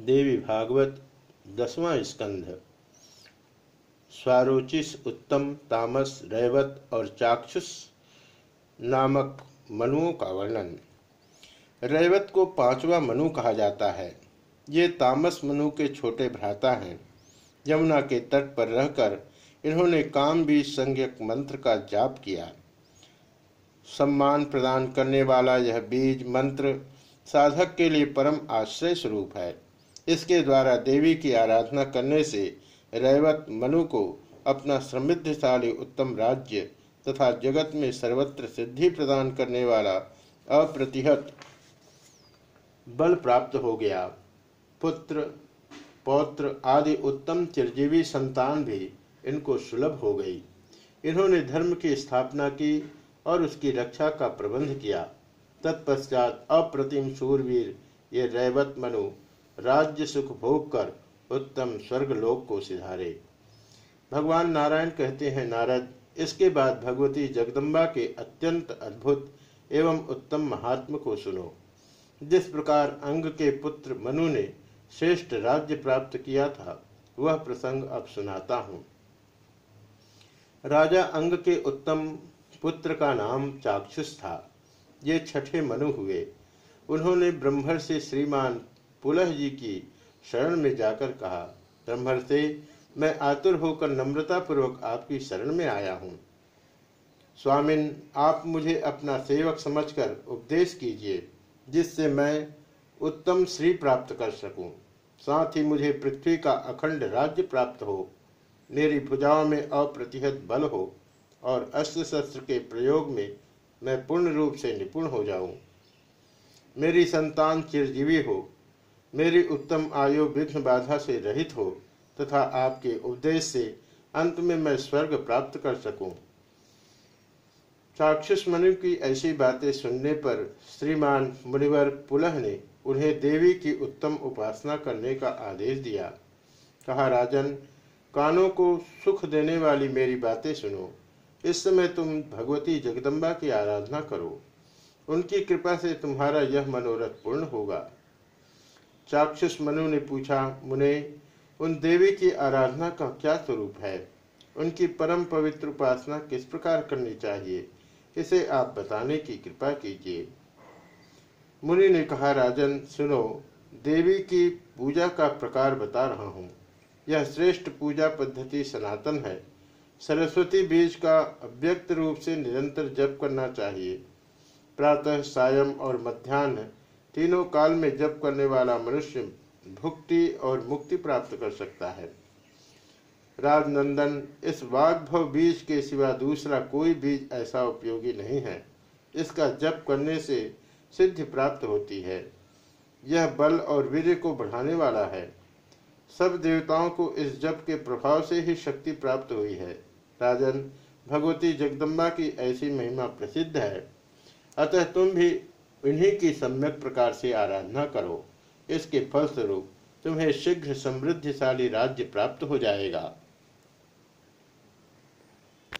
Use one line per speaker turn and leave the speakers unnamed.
देवी भागवत दसवां स्कंध। स्वारोचिस उत्तम तामस रैवत और चाक्षुष नामक मनुओं का वर्णन। रैवत को पांचवा मनु कहा जाता है। ये तामस मनु के छोटे भ्राता हैं। यमुना के तट पर रहकर इन्होंने काम बीज संज्ञक मंत्र का जाप किया। सम्मान प्रदान करने वाला यह बीज मंत्र साधक के लिए परम आश्रय स्वरूप है। इसके द्वारा देवी की आराधना करने से रैवत मनु को अपना समृद्धशाली उत्तम राज्य तथा जगत में सर्वत्र सिद्धि प्रदान करने वाला अप्रतिहत बल प्राप्त हो गया। पुत्र, पौत्र आदि उत्तम चिरजीवी संतान भी इनको सुलभ हो गई। इन्होंने धर्म की स्थापना की और उसकी रक्षा का प्रबंध किया। तत्पश्चात अप्रतिम सूरवीर ये रैवत मनु राज्य सुख भोग कर उत्तम स्वर्ग लोक को सिधारे। भगवान नारायण कहते हैं, नारद, इसके बाद भगवती जगदम्बा के अत्यंत अद्भुत एवं उत्तम महात्म को सुनो। जिस प्रकार अंग के पुत्र मनु ने श्रेष्ठ राज्य प्राप्त किया था, वह प्रसंग अब सुनाता हूँ। राजा अंग के उत्तम पुत्र का नाम चाक्षुष था। ये छठे मनु हुए। उन्होंने ब्रह्मर से श्रीमान पुलह जी की शरण में जाकर कहा, ब्रह्मर से, मैं आतुर होकर नम्रता पूर्वक आपकी शरण में आया हूँ। स्वामिन, आप मुझे अपना सेवक समझकर उपदेश कीजिए, जिससे मैं उत्तम श्री प्राप्त कर सकूँ। साथ ही मुझे पृथ्वी का अखंड राज्य प्राप्त हो, मेरी भुजाओं में अप्रतिहत बल हो, और अस्त्र शस्त्र के प्रयोग में मैं पूर्ण रूप से निपुण हो जाऊँ। मेरी संतान चिरजीवी हो मेरी उत्तम आयु विघ्न बाधा से रहित हो तथा आपके उपदेश से अंत में मैं स्वर्ग प्राप्त कर सकूँ। चाक्षुष मनु की ऐसी बातें सुनने पर श्रीमान मुनिवर पुलह ने उन्हें देवी की उत्तम उपासना करने का आदेश दिया। कहा, राजन, कानों को सुख देने वाली मेरी बातें सुनो। इस समय तुम भगवती जगदम्बा की आराधना करो। उनकी कृपा से तुम्हारा यह मनोरथ पूर्ण होगा। चाक्षुष मनु ने पूछा, मुने, उन देवी की आराधना का क्या स्वरूप है? उनकी परम पवित्र उपासना किस प्रकार करनी चाहिए? इसे आप बताने की कृपा कीजिए। मुनि ने कहा, राजन, सुनो, देवी की पूजा का प्रकार बता रहा हूँ। यह श्रेष्ठ पूजा पद्धति सनातन है। सरस्वती बीज का अव्यक्त रूप से निरंतर जप करना चाहिए। प्रातः, सायं और मध्यान्ह तीनों काल में जप करने वाला मनुष्य भुक्ति और मुक्ति प्राप्त कर सकता है। राजनंदन, इस वाग्भव बीज के सिवा दूसरा कोई बीज ऐसा उपयोगी नहीं है। इसका जप करने से सिद्धि प्राप्त होती है। यह बल और वीर्य को बढ़ाने वाला है। सब देवताओं को इस जप के प्रभाव से ही शक्ति प्राप्त हुई है। राजन, भगवती जगदम्बा की ऐसी महिमा प्रसिद्ध है। अतः तुम भी इन्हीं की सम्यक प्रकार से आराधना करो। इसके फलस्वरूप तुम्हें शीघ्र समृद्धिशाली राज्य प्राप्त हो जाएगा।